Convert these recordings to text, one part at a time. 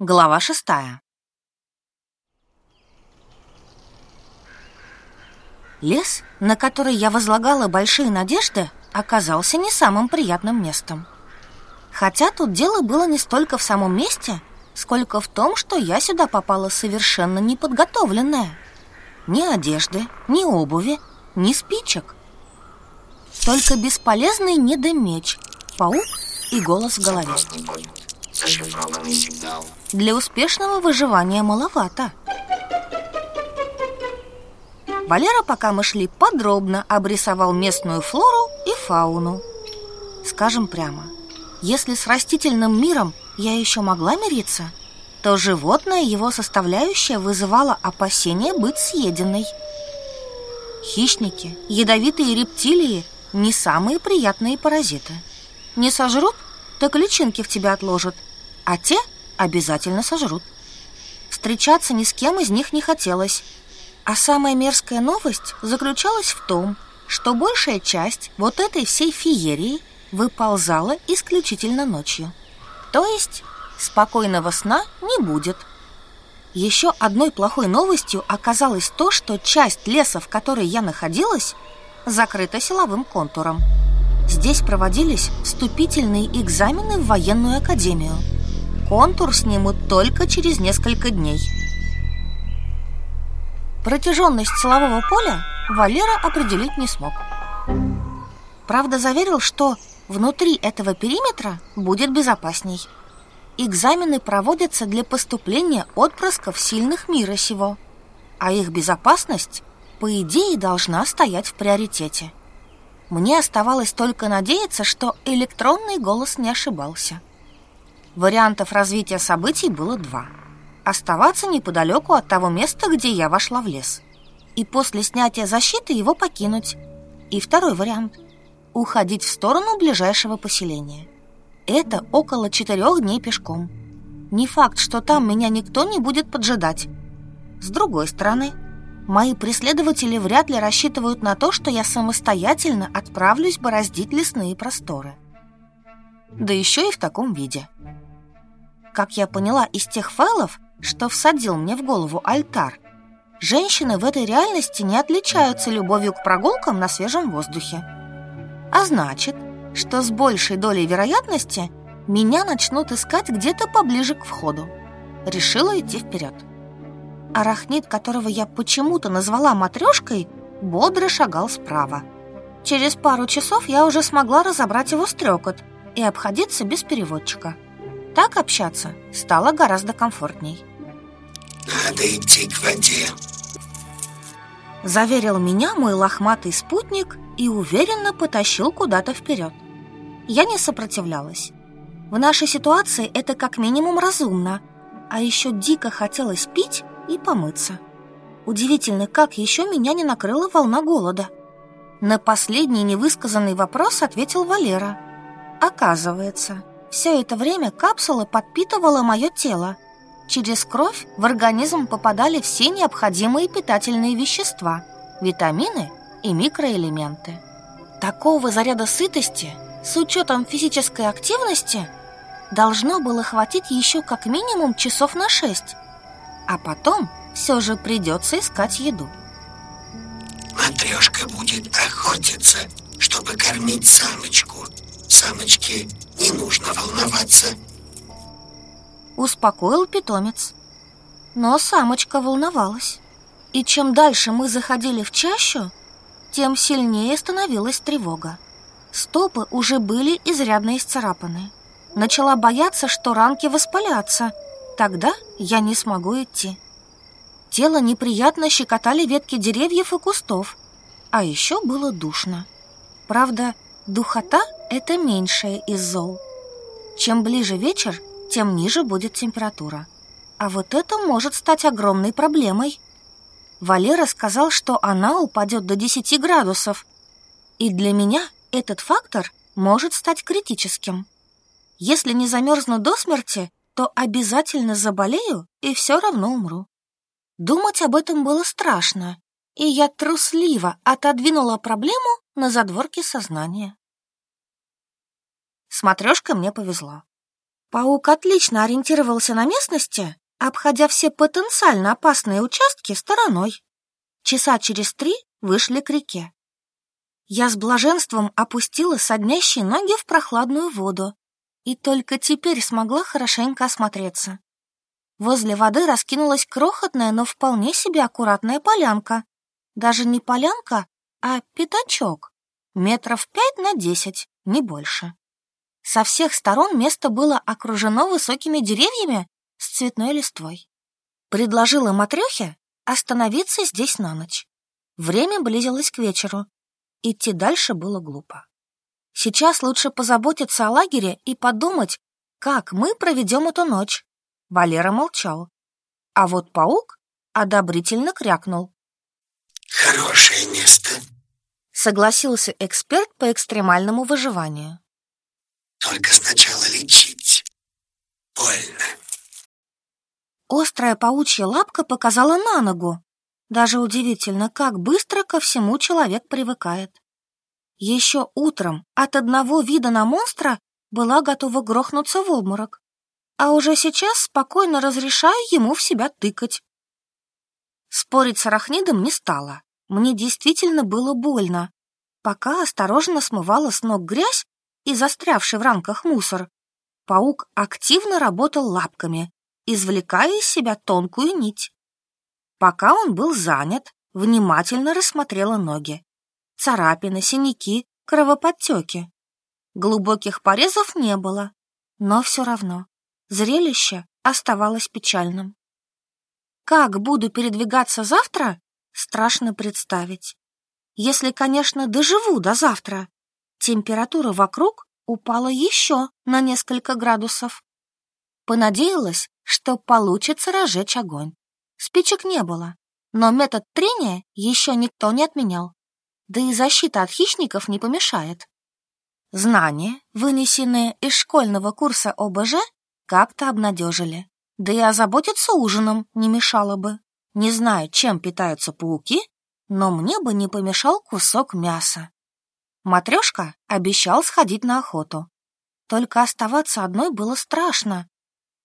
Глава шестая. Лес, на который я возлагала большие надежды, оказался не самым приятным местом. Хотя тут дело было не столько в самом месте, сколько в том, что я сюда попала совершенно неподготовленная. Ни одежды, ни обуви, ни спичек. Только бесполезный недомеч, паук и голос в голове. Зашифрованный сигнал. Для успешного выживания маловато. Валера, пока мы шли, подробно обрисовал местную флору и фауну. Скажем прямо, если с растительным миром я еще могла мириться, то животное его составляющая вызывала опасение быть съеденной. Хищники, ядовитые рептилии – не самые приятные паразиты. Не сожрут, так личинки в тебя отложат – а те обязательно сожрут. Встречаться ни с кем из них не хотелось. А самая мерзкая новость заключалась в том, что большая часть вот этой всей феерии выползала исключительно ночью. То есть спокойного сна не будет. Еще одной плохой новостью оказалось то, что часть леса, в которой я находилась, закрыта силовым контуром. Здесь проводились вступительные экзамены в военную академию – контур снимут только через несколько дней. Протяженность силового поля Валера определить не смог. Правда, заверил, что внутри этого периметра будет безопасней. Экзамены проводятся для поступления отпрысков сильных мира сего, а их безопасность, по идее, должна стоять в приоритете. Мне оставалось только надеяться, что электронный голос не ошибался. Вариантов развития событий было два. Оставаться неподалеку от того места, где я вошла в лес. И после снятия защиты его покинуть. И второй вариант – уходить в сторону ближайшего поселения. Это около четырех дней пешком. Не факт, что там меня никто не будет поджидать. С другой стороны, мои преследователи вряд ли рассчитывают на то, что я самостоятельно отправлюсь бороздить лесные просторы. Да еще и в таком виде – как я поняла из тех файлов, что всадил мне в голову альтар, женщины в этой реальности не отличаются любовью к прогулкам на свежем воздухе. А значит, что с большей долей вероятности меня начнут искать где-то поближе к входу. Решила идти вперед. Арахнит, которого я почему-то назвала матрешкой, бодро шагал справа. Через пару часов я уже смогла разобрать его стрекот и обходиться без переводчика. Так общаться стало гораздо комфортней. Надо идти к воде. Заверил меня мой лохматый спутник и уверенно потащил куда-то вперед. Я не сопротивлялась. В нашей ситуации это как минимум разумно, а еще дико хотелось пить и помыться. Удивительно, как еще меня не накрыла волна голода. На последний невысказанный вопрос ответил Валера. Оказывается, все это время капсула подпитывала мое тело. Через кровь в организм попадали все необходимые питательные вещества, витамины и микроэлементы. Такого заряда сытости, с учетом физической активности, должно было хватить еще как минимум часов на шесть. А потом все же придется искать еду. Матрешка будет охотиться, чтобы кормить самочку. Самочке не нужно волноваться. Успокоил питомец. Но самочка волновалась. И чем дальше мы заходили в чащу, тем сильнее становилась тревога. Стопы уже были изрядно исцарапаны. Начала бояться, что ранки воспалятся. Тогда я не смогу идти. Тело неприятно щекотали ветки деревьев и кустов. А еще было душно. Правда, духота – это меньшее из зол. Чем ближе вечер, тем ниже будет температура. А вот это может стать огромной проблемой. Валера сказал, что она упадет до 10 градусов. И для меня этот фактор может стать критическим. Если не замерзну до смерти, то обязательно заболею и все равно умру. Думать об этом было страшно, и я трусливо отодвинула проблему на задворке сознания. С матрешкой мне повезло. Паук отлично ориентировался на местности, обходя все потенциально опасные участки стороной. Часа через три вышли к реке. Я с блаженством опустила соднящие ноги в прохладную воду и только теперь смогла хорошенько осмотреться. Возле воды раскинулась крохотная, но вполне себе аккуратная полянка. Даже не полянка, а пятачок. Метров пять на десять, не больше. Со всех сторон место было окружено высокими деревьями с цветной листвой. Предложила Матрёхе остановиться здесь на ночь. Время близилось к вечеру. Идти дальше было глупо. Сейчас лучше позаботиться о лагере и подумать, как мы проведем эту ночь. Валера молчал. А вот паук одобрительно крякнул. Хорошее место. Согласился эксперт по экстремальному выживанию. Только сначала лечить. Больно. Острая паучья лапка показала на ногу. Даже удивительно, как быстро ко всему человек привыкает. Еще утром от одного вида на монстра была готова грохнуться в обморок а уже сейчас спокойно разрешаю ему в себя тыкать. Спорить с арахнидом не стала. Мне действительно было больно. Пока осторожно смывала с ног грязь и застрявший в рамках мусор, паук активно работал лапками, извлекая из себя тонкую нить. Пока он был занят, внимательно рассмотрела ноги. Царапины, синяки, кровоподтеки. Глубоких порезов не было, но все равно Зрелище оставалось печальным. Как буду передвигаться завтра, страшно представить. Если, конечно, доживу до завтра. Температура вокруг упала еще на несколько градусов. Понадеялась, что получится разжечь огонь. Спичек не было, но метод трения еще никто не отменял. Да и защита от хищников не помешает. Знания, вынесенные из школьного курса ОБЖ, как-то обнадежили. Да и озаботиться ужином не мешало бы. Не знаю, чем питаются пауки, но мне бы не помешал кусок мяса. Матрешка обещал сходить на охоту. Только оставаться одной было страшно.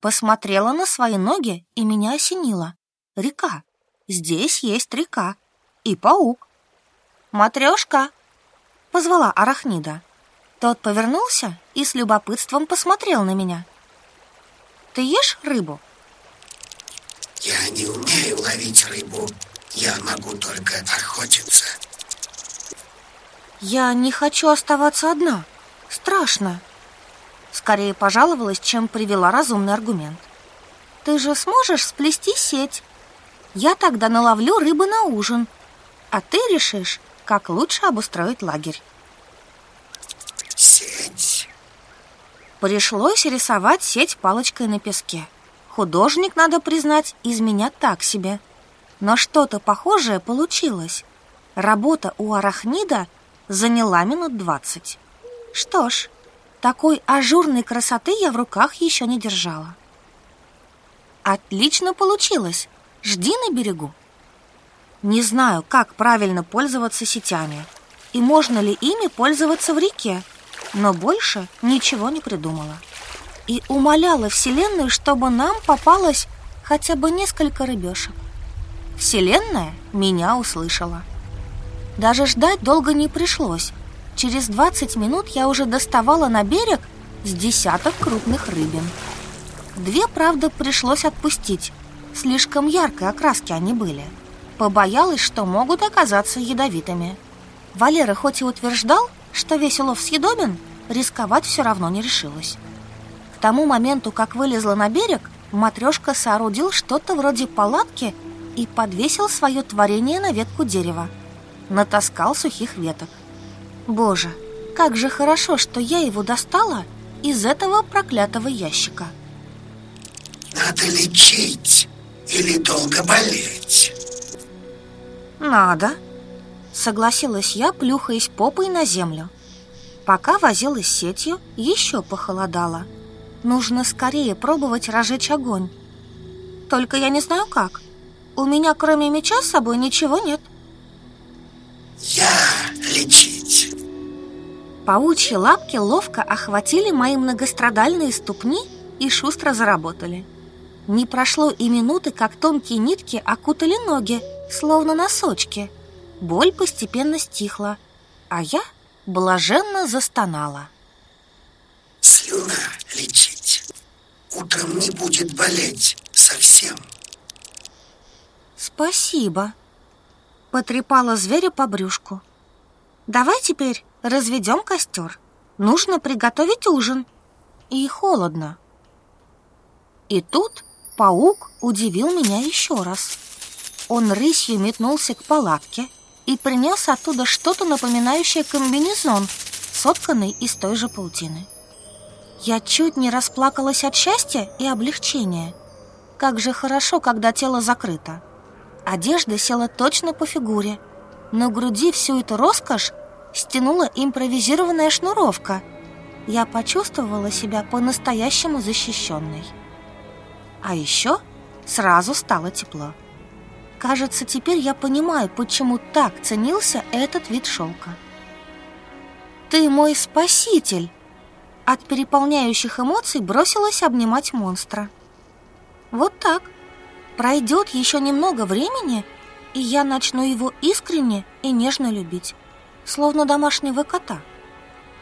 Посмотрела на свои ноги и меня осенило. Река. Здесь есть река. И паук. «Матрешка!» — позвала Арахнида. Тот повернулся и с любопытством посмотрел на меня. Ты ешь рыбу? Я не умею ловить рыбу. Я могу только охотиться. Я не хочу оставаться одна. Страшно. Скорее пожаловалась, чем привела разумный аргумент. Ты же сможешь сплести сеть? Я тогда наловлю рыбы на ужин, а ты решишь, как лучше обустроить лагерь. Сеть. Пришлось рисовать сеть палочкой на песке. Художник, надо признать, из меня так себе. Но что-то похожее получилось. Работа у арахнида заняла минут двадцать. Что ж, такой ажурной красоты я в руках еще не держала. Отлично получилось. Жди на берегу. Не знаю, как правильно пользоваться сетями и можно ли ими пользоваться в реке, но больше ничего не придумала. И умоляла Вселенную, чтобы нам попалось хотя бы несколько рыбешек. Вселенная меня услышала. Даже ждать долго не пришлось. Через 20 минут я уже доставала на берег с десяток крупных рыбин. Две, правда, пришлось отпустить. Слишком яркой окраски они были. Побоялась, что могут оказаться ядовитыми. Валера хоть и утверждал, что весь улов съедобен, рисковать все равно не решилась. К тому моменту, как вылезла на берег, матрешка соорудил что-то вроде палатки и подвесил свое творение на ветку дерева. Натаскал сухих веток. Боже, как же хорошо, что я его достала из этого проклятого ящика. Надо лечить или долго болеть? Надо, Согласилась я, плюхаясь попой на землю. Пока возилась сетью, еще похолодало. Нужно скорее пробовать разжечь огонь. Только я не знаю как. У меня кроме меча с собой ничего нет. Я лечить. Паучьи лапки ловко охватили мои многострадальные ступни и шустро заработали. Не прошло и минуты, как тонкие нитки окутали ноги, словно носочки. Боль постепенно стихла, а я блаженно застонала. Слюна лечить. Утром не будет болеть совсем. Спасибо. Потрепала зверя по брюшку. Давай теперь разведем костер. Нужно приготовить ужин. И холодно. И тут паук удивил меня еще раз. Он рысью метнулся к палатке и принес оттуда что-то напоминающее комбинезон, сотканный из той же паутины. Я чуть не расплакалась от счастья и облегчения. Как же хорошо, когда тело закрыто. Одежда села точно по фигуре. На груди всю эту роскошь стянула импровизированная шнуровка. Я почувствовала себя по-настоящему защищенной. А еще сразу стало тепло. Кажется, теперь я понимаю, почему так ценился этот вид шелка. «Ты мой спаситель!» От переполняющих эмоций бросилась обнимать монстра. Вот так. Пройдет еще немного времени, и я начну его искренне и нежно любить, словно домашнего кота.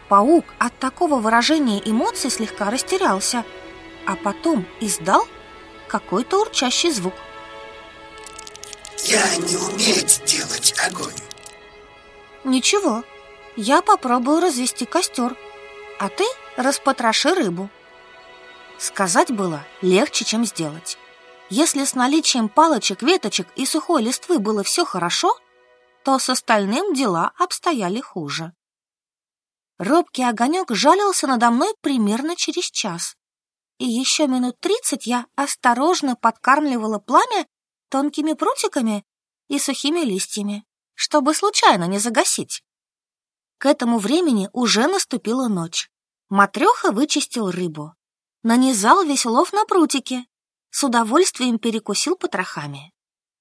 Паук от такого выражения эмоций слегка растерялся, а потом издал какой-то урчащий звук. Я не умею делать огонь. Ничего, я попробую развести костер, а ты распотроши рыбу. Сказать было легче, чем сделать. Если с наличием палочек, веточек и сухой листвы было все хорошо, то с остальным дела обстояли хуже. Робкий огонек жалился надо мной примерно через час. И еще минут тридцать я осторожно подкармливала пламя тонкими прутиками и сухими листьями, чтобы случайно не загасить. К этому времени уже наступила ночь. Матреха вычистил рыбу, нанизал весь улов на прутики, с удовольствием перекусил потрохами.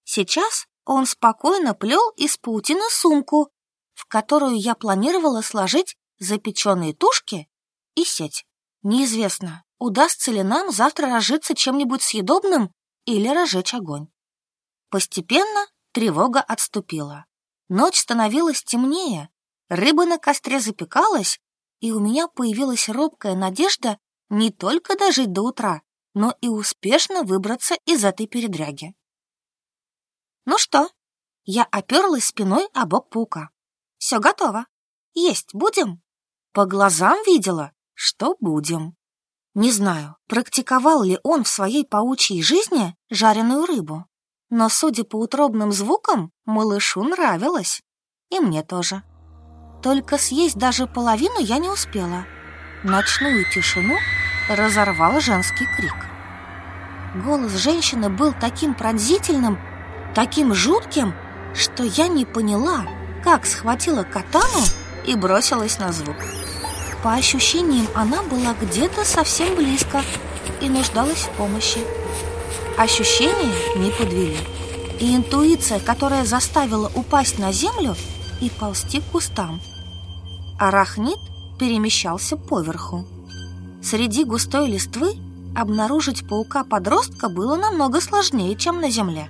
Сейчас он спокойно плел из паутины сумку, в которую я планировала сложить запеченные тушки и сеть. Неизвестно, удастся ли нам завтра разжиться чем-нибудь съедобным или разжечь огонь. Постепенно тревога отступила. Ночь становилась темнее, рыба на костре запекалась, и у меня появилась робкая надежда не только дожить до утра, но и успешно выбраться из этой передряги. Ну что, я оперлась спиной о бок паука. Все готово. Есть будем? По глазам видела, что будем. Не знаю, практиковал ли он в своей паучьей жизни жареную рыбу. Но, судя по утробным звукам, малышу нравилось. И мне тоже. Только съесть даже половину я не успела. Ночную тишину разорвал женский крик. Голос женщины был таким пронзительным, таким жутким, что я не поняла, как схватила катану и бросилась на звук. По ощущениям, она была где-то совсем близко и нуждалась в помощи. Ощущения не подвели. И интуиция, которая заставила упасть на землю и ползти к кустам. Арахнит перемещался поверху. Среди густой листвы обнаружить паука-подростка было намного сложнее, чем на земле.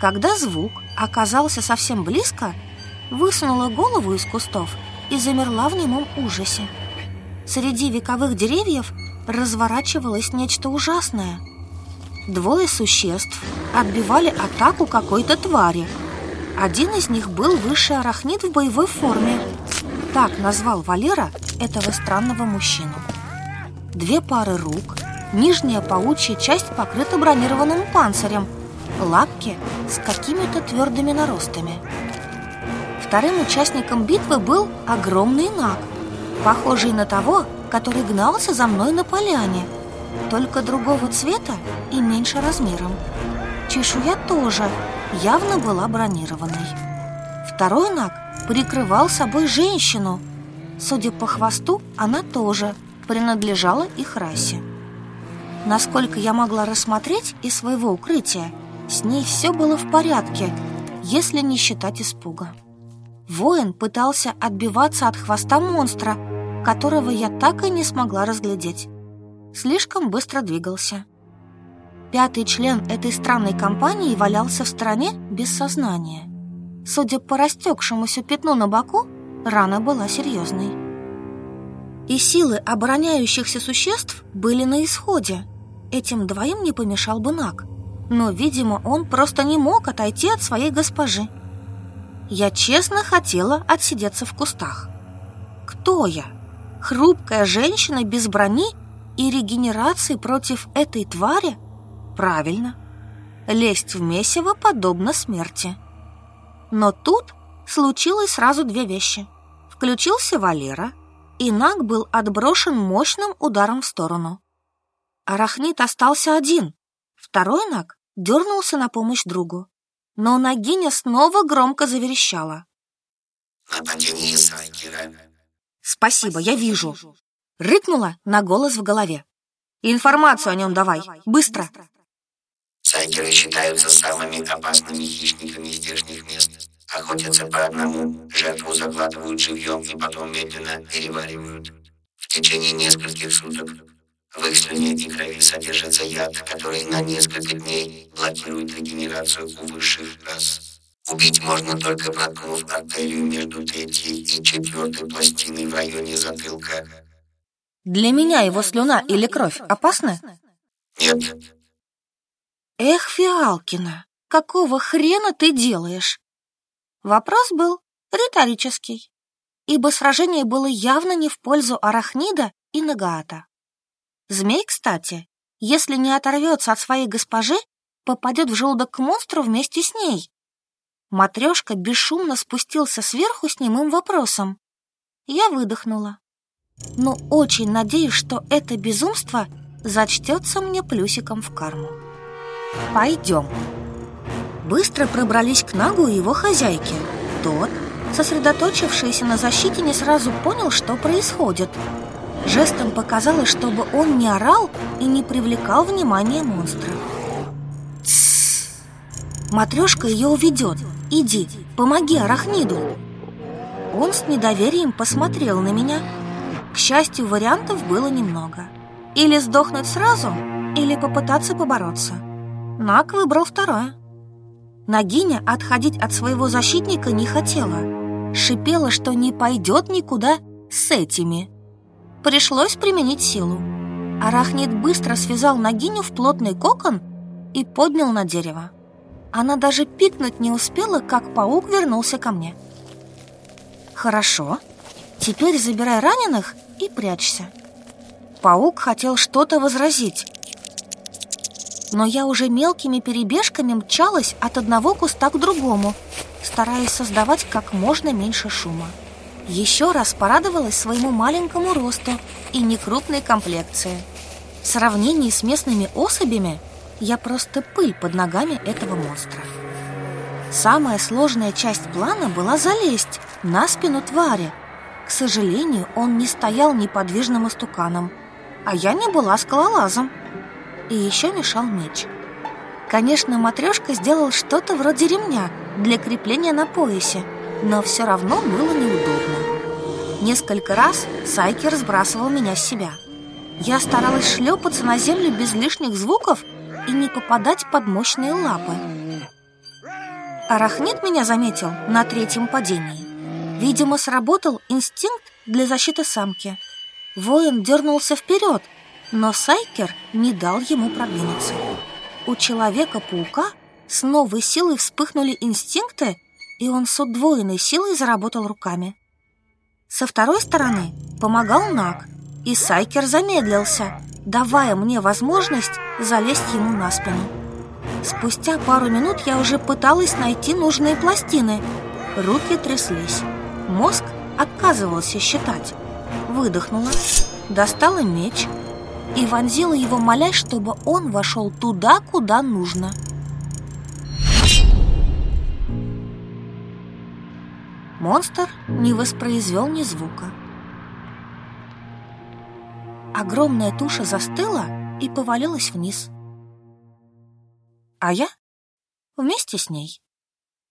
Когда звук оказался совсем близко, высунула голову из кустов и замерла в немом ужасе. Среди вековых деревьев разворачивалось нечто ужасное – Двое существ отбивали атаку какой-то твари. Один из них был высший арахнит в боевой форме. Так назвал Валера этого странного мужчину. Две пары рук, нижняя паучья часть покрыта бронированным панцирем, лапки с какими-то твердыми наростами. Вторым участником битвы был огромный наг, похожий на того, который гнался за мной на поляне – только другого цвета и меньше размером. Чешуя тоже явно была бронированной. Второй наг прикрывал собой женщину. Судя по хвосту, она тоже принадлежала их расе. Насколько я могла рассмотреть из своего укрытия, с ней все было в порядке, если не считать испуга. Воин пытался отбиваться от хвоста монстра, которого я так и не смогла разглядеть. слишком быстро двигался. Пятый член этой странной компании валялся в стороне без сознания. Судя по растекшемуся пятну на боку, рана была серьезной. И силы обороняющихся существ были на исходе. Этим двоим не помешал бы Наг. Но, видимо, он просто не мог отойти от своей госпожи. Я честно хотела отсидеться в кустах. Кто я? Хрупкая женщина без брони и регенерации против этой твари? Правильно. Лезть в месиво подобно смерти. Но тут случилось сразу две вещи. Включился Валера, и Наг был отброшен мощным ударом в сторону. Арахнит остался один. Второй Наг дернулся на помощь другу. Но Нагиня снова громко заверещала. «Спасибо, я вижу!» Рыкнула на голос в голове. «Информацию о нем давай, быстро!» Сайкеры считаются самыми опасными хищниками здешних мест. Охотятся по одному, жертву закладывают живьем и потом медленно переваривают. В течение нескольких суток в их слюне и крови содержится яд, который на несколько дней блокирует регенерацию у высших рас. Убить можно только проткнув артерию между третьей и четвертой пластиной в районе затылка. Для меня его слюна или кровь опасны? Нет, Эх, Фиалкина, какого хрена ты делаешь? Вопрос был риторический, ибо сражение было явно не в пользу Арахнида и Нагаата. Змей, кстати, если не оторвется от своей госпожи, попадет в желудок к монстру вместе с ней. Матрешка бесшумно спустился сверху с немым вопросом. Я выдохнула. Но очень надеюсь, что это безумство зачтется мне плюсиком в карму. Пойдем. Быстро пробрались к Нагу и его хозяйке. Тот, сосредоточившийся на защите, не сразу понял, что происходит. Жестом показалось, чтобы он не орал и не привлекал внимания монстра. Тссс! Матрешка ее уведет. Иди, помоги Арахниду. Он с недоверием посмотрел на меня. К счастью, вариантов было немного. Или сдохнуть сразу, или попытаться побороться. Нак выбрал второе. Нагиня отходить от своего защитника не хотела. Шипела, что не пойдет никуда с этими. Пришлось применить силу. Арахнит быстро связал Нагиню в плотный кокон и поднял на дерево. Она даже пикнуть не успела, как паук вернулся ко мне. «Хорошо, теперь забирай раненых и прячься». Паук хотел что-то возразить, но я уже мелкими перебежками мчалась от одного куста к другому, стараясь создавать как можно меньше шума. Еще раз порадовалась своему маленькому росту и некрупной комплекции. В сравнении с местными особями я просто пыль под ногами этого монстра. Самая сложная часть плана была залезть на спину твари. К сожалению, он не стоял неподвижным истуканом, а я не была скалолазом и еще мешал меч. Конечно, матрешка сделал что-то вроде ремня для крепления на поясе, но все равно было неудобно. Несколько раз Сайкер сбрасывал меня с себя. Я старалась шлепаться на землю без лишних звуков и не попадать под мощные лапы. Арахнит меня заметил на третьем падении. Видимо, сработал инстинкт для защиты самки. Воин дернулся вперед, но Сайкер не дал ему продвинуться. У Человека-паука с новой силой вспыхнули инстинкты, и он с удвоенной силой заработал руками. Со второй стороны помогал Наг, и Сайкер замедлился, давая мне возможность залезть ему на спину. Спустя пару минут я уже пыталась найти нужные пластины. Руки тряслись. Мозг отказывался считать. Выдохнула, достала меч — и вонзила его, молясь, чтобы он вошел туда, куда нужно. Монстр не воспроизвел ни звука. Огромная туша застыла и повалилась вниз. А я вместе с ней.